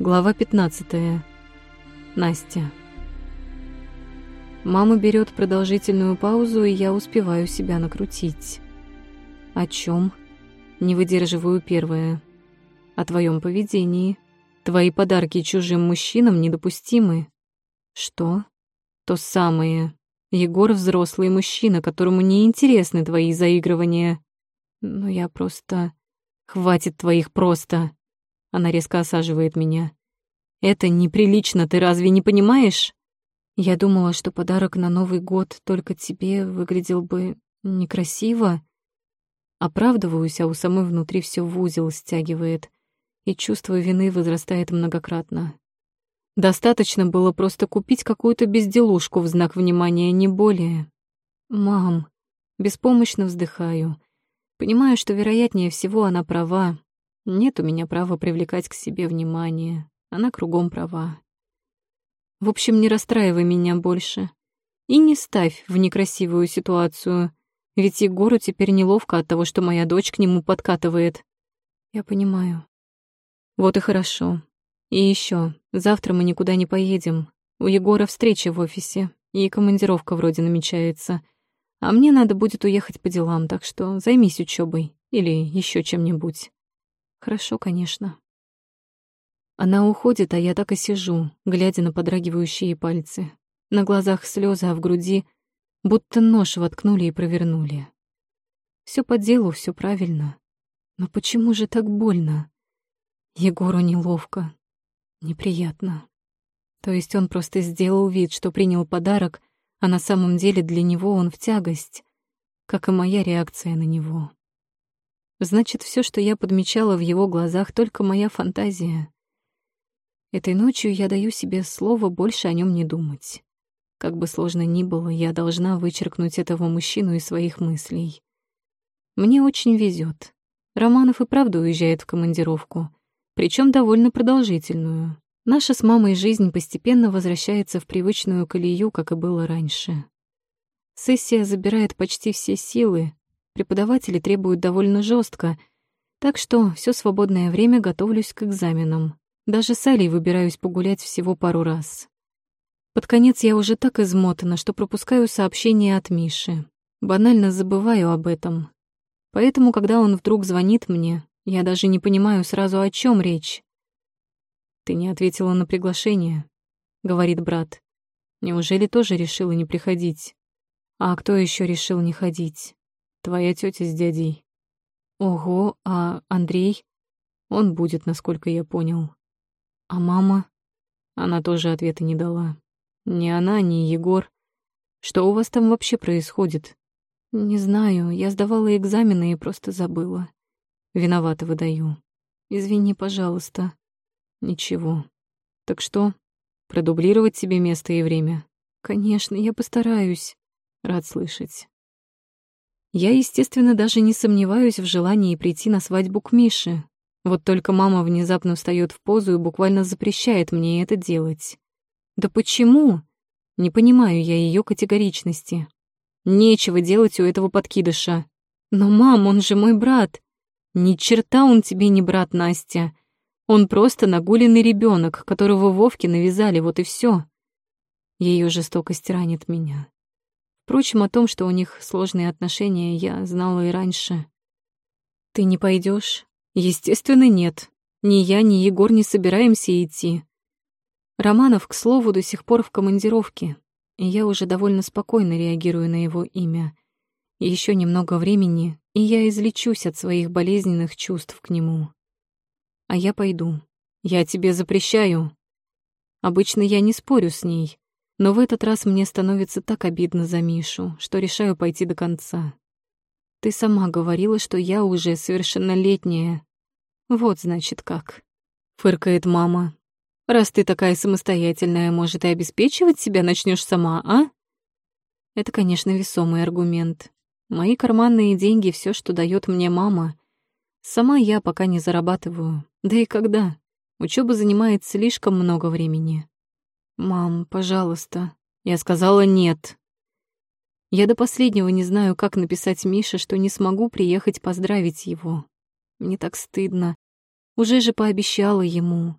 Глава 15. Настя. Мама берет продолжительную паузу, и я успеваю себя накрутить. О чем? Не выдерживаю первое. О твоем поведении. Твои подарки чужим мужчинам недопустимы. Что? То самое. Егор взрослый мужчина, которому не интересны твои заигрывания. Но я просто... Хватит твоих просто. Она резко осаживает меня. Это неприлично, ты разве не понимаешь? Я думала, что подарок на Новый год только тебе выглядел бы некрасиво. Оправдываюсь, а у самой внутри все в узел стягивает, и чувство вины возрастает многократно. Достаточно было просто купить какую-то безделушку в знак внимания, не более. Мам, беспомощно вздыхаю. Понимаю, что, вероятнее всего, она права. Нет у меня права привлекать к себе внимание. Она кругом права. В общем, не расстраивай меня больше. И не ставь в некрасивую ситуацию, ведь Егору теперь неловко от того, что моя дочь к нему подкатывает. Я понимаю. Вот и хорошо. И еще, завтра мы никуда не поедем. У Егора встреча в офисе, и командировка вроде намечается. А мне надо будет уехать по делам, так что займись учебой или еще чем-нибудь. Хорошо, конечно. Она уходит, а я так и сижу, глядя на подрагивающие пальцы. На глазах слезы, а в груди будто нож воткнули и провернули. Все по делу, все правильно. Но почему же так больно? Егору неловко, неприятно. То есть он просто сделал вид, что принял подарок, а на самом деле для него он в тягость, как и моя реакция на него. Значит, все, что я подмечала в его глазах, только моя фантазия. Этой ночью я даю себе слово больше о нем не думать. Как бы сложно ни было, я должна вычеркнуть этого мужчину из своих мыслей. Мне очень везет. Романов и правда уезжает в командировку, причем довольно продолжительную. Наша с мамой жизнь постепенно возвращается в привычную колею, как и было раньше. Сессия забирает почти все силы, преподаватели требуют довольно жестко, так что все свободное время готовлюсь к экзаменам. Даже с Алей выбираюсь погулять всего пару раз. Под конец я уже так измотана, что пропускаю сообщение от Миши. Банально забываю об этом. Поэтому, когда он вдруг звонит мне, я даже не понимаю сразу, о чем речь. «Ты не ответила на приглашение», — говорит брат. «Неужели тоже решила не приходить?» «А кто еще решил не ходить?» «Твоя тетя с дядей». «Ого, а Андрей?» «Он будет, насколько я понял». А мама? Она тоже ответа не дала. Ни она, ни Егор. Что у вас там вообще происходит? Не знаю, я сдавала экзамены и просто забыла. Виновата выдаю. Извини, пожалуйста. Ничего. Так что, продублировать себе место и время? Конечно, я постараюсь. Рад слышать. Я, естественно, даже не сомневаюсь в желании прийти на свадьбу к Мише, вот только мама внезапно встает в позу и буквально запрещает мне это делать. Да почему? Не понимаю я ее категоричности. Нечего делать у этого подкидыша. Но, мам, он же мой брат. Ни черта он тебе не брат, Настя. Он просто нагуленный ребенок, которого Вовке навязали, вот и все. Ее жестокость ранит меня. Впрочем, о том, что у них сложные отношения, я знала и раньше. Ты не пойдешь? Естественно, нет. Ни я, ни Егор не собираемся идти. Романов, к слову, до сих пор в командировке, и я уже довольно спокойно реагирую на его имя. Еще немного времени, и я излечусь от своих болезненных чувств к нему. А я пойду. Я тебе запрещаю. Обычно я не спорю с ней, но в этот раз мне становится так обидно за Мишу, что решаю пойти до конца. Ты сама говорила, что я уже совершеннолетняя, вот значит как. Фыркает мама. Раз ты такая самостоятельная, может, и обеспечивать себя начнешь сама, а? Это, конечно, весомый аргумент. Мои карманные деньги — все, что дает мне мама. Сама я пока не зарабатываю. Да и когда? Учеба занимает слишком много времени. «Мам, пожалуйста». Я сказала «нет». Я до последнего не знаю, как написать Мише, что не смогу приехать поздравить его. Мне так стыдно. Уже же пообещала ему.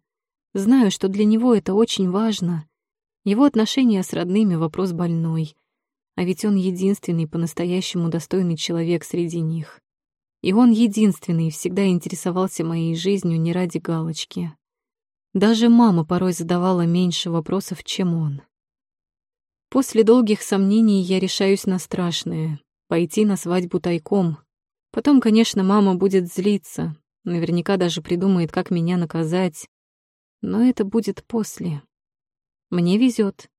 Знаю, что для него это очень важно. Его отношения с родными — вопрос больной. А ведь он единственный по-настоящему достойный человек среди них. И он единственный всегда интересовался моей жизнью не ради галочки. Даже мама порой задавала меньше вопросов, чем он. После долгих сомнений я решаюсь на страшное — пойти на свадьбу тайком. Потом, конечно, мама будет злиться, наверняка даже придумает, как меня наказать. Но это будет после. Мне везет.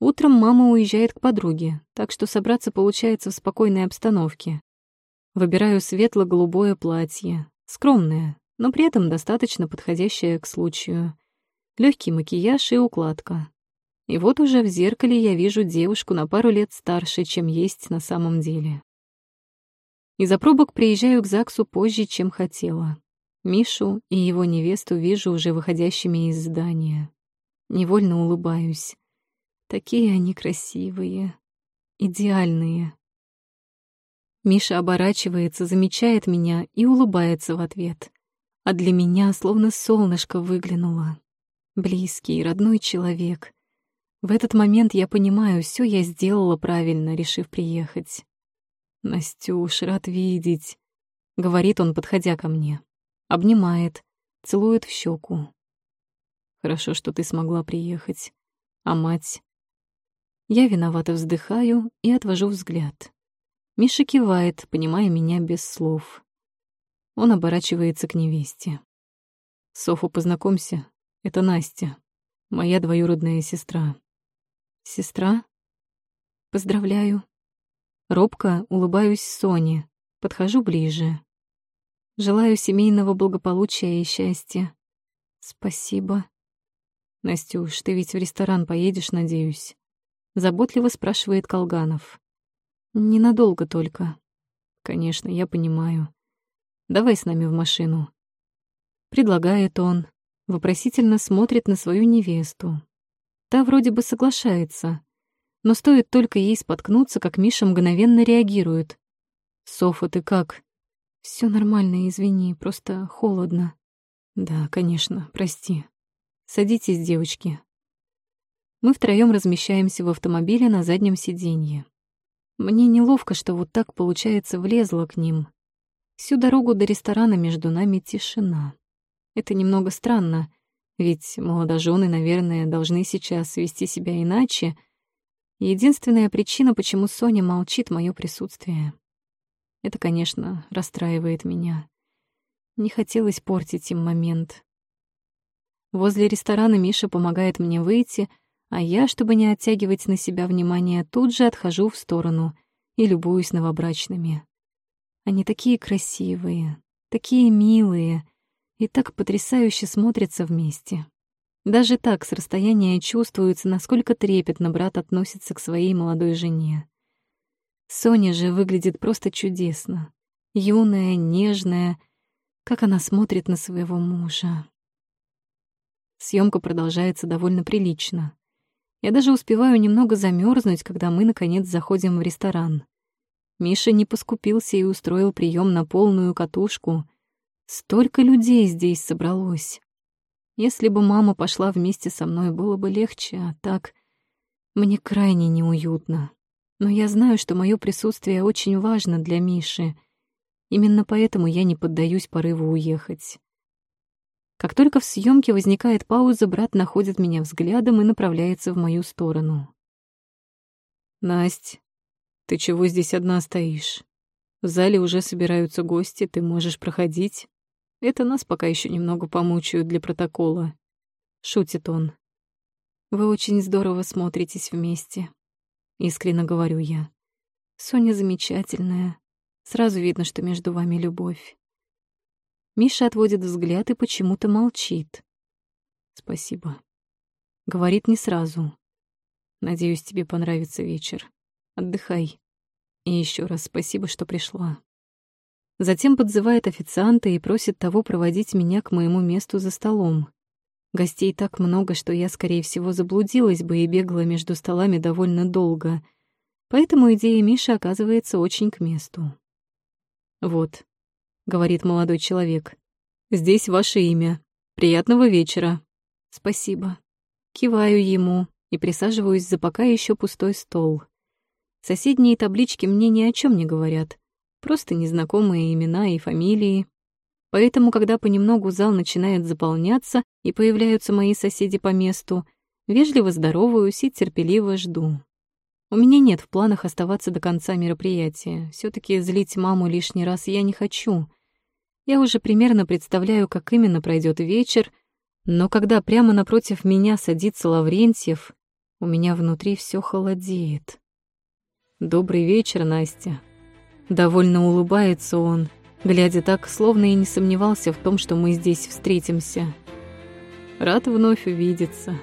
Утром мама уезжает к подруге, так что собраться получается в спокойной обстановке. Выбираю светло-голубое платье, скромное, но при этом достаточно подходящее к случаю. Легкий макияж и укладка. И вот уже в зеркале я вижу девушку на пару лет старше, чем есть на самом деле. Из-за пробок приезжаю к ЗАГСу позже, чем хотела. Мишу и его невесту вижу уже выходящими из здания. Невольно улыбаюсь. Такие они красивые, идеальные. Миша оборачивается, замечает меня и улыбается в ответ. А для меня словно солнышко выглянуло. Близкий, родной человек. В этот момент я понимаю, все я сделала правильно, решив приехать. «Настюш, рад видеть», — говорит он, подходя ко мне. Обнимает, целует в щеку. «Хорошо, что ты смогла приехать. А мать?» Я виновато вздыхаю и отвожу взгляд. Миша кивает, понимая меня без слов. Он оборачивается к невесте. «Софу, познакомься. Это Настя, моя двоюродная сестра. Сестра? Поздравляю. Робко улыбаюсь Соне, подхожу ближе. Желаю семейного благополучия и счастья. Спасибо. Настюш, ты ведь в ресторан поедешь, надеюсь? Заботливо спрашивает Колганов. Ненадолго только. Конечно, я понимаю. Давай с нами в машину. Предлагает он, вопросительно смотрит на свою невесту, Та вроде бы соглашается, но стоит только ей споткнуться, как Миша мгновенно реагирует. «Софа, ты как?» Все нормально, извини, просто холодно». «Да, конечно, прости. Садитесь, девочки». Мы втроем размещаемся в автомобиле на заднем сиденье. Мне неловко, что вот так, получается, влезла к ним. Всю дорогу до ресторана между нами тишина. Это немного странно, ведь молодожены, наверное, должны сейчас вести себя иначе. Единственная причина, почему Соня молчит, — мое присутствие. Это, конечно, расстраивает меня. Не хотелось портить им момент. Возле ресторана Миша помогает мне выйти, а я, чтобы не оттягивать на себя внимание, тут же отхожу в сторону и любуюсь новобрачными. Они такие красивые, такие милые — и так потрясающе смотрятся вместе. Даже так с расстояния чувствуется, насколько трепетно брат относится к своей молодой жене. Соня же выглядит просто чудесно. Юная, нежная, как она смотрит на своего мужа. Съемка продолжается довольно прилично. Я даже успеваю немного замерзнуть, когда мы, наконец, заходим в ресторан. Миша не поскупился и устроил прием на полную катушку, Столько людей здесь собралось. Если бы мама пошла вместе со мной, было бы легче, а так мне крайне неуютно. Но я знаю, что мое присутствие очень важно для Миши. Именно поэтому я не поддаюсь порыву уехать. Как только в съемке возникает пауза, брат находит меня взглядом и направляется в мою сторону. «Насть, ты чего здесь одна стоишь? В зале уже собираются гости, ты можешь проходить». Это нас пока еще немного помучают для протокола. Шутит он. Вы очень здорово смотритесь вместе. Искренне говорю я. Соня замечательная. Сразу видно, что между вами любовь. Миша отводит взгляд и почему-то молчит. Спасибо. Говорит не сразу. Надеюсь, тебе понравится вечер. Отдыхай. И еще раз спасибо, что пришла. Затем подзывает официанта и просит того проводить меня к моему месту за столом. Гостей так много, что я, скорее всего, заблудилась бы и бегала между столами довольно долго. Поэтому идея Миши оказывается очень к месту. «Вот», — говорит молодой человек, — «здесь ваше имя. Приятного вечера. Спасибо. Киваю ему и присаживаюсь за пока еще пустой стол. Соседние таблички мне ни о чем не говорят. Просто незнакомые имена и фамилии. Поэтому, когда понемногу зал начинает заполняться и появляются мои соседи по месту, вежливо здороваюсь и терпеливо жду. У меня нет в планах оставаться до конца мероприятия. все таки злить маму лишний раз я не хочу. Я уже примерно представляю, как именно пройдет вечер, но когда прямо напротив меня садится Лаврентьев, у меня внутри все холодеет. «Добрый вечер, Настя». Довольно улыбается он, глядя так, словно и не сомневался в том, что мы здесь встретимся. Рад вновь увидеться.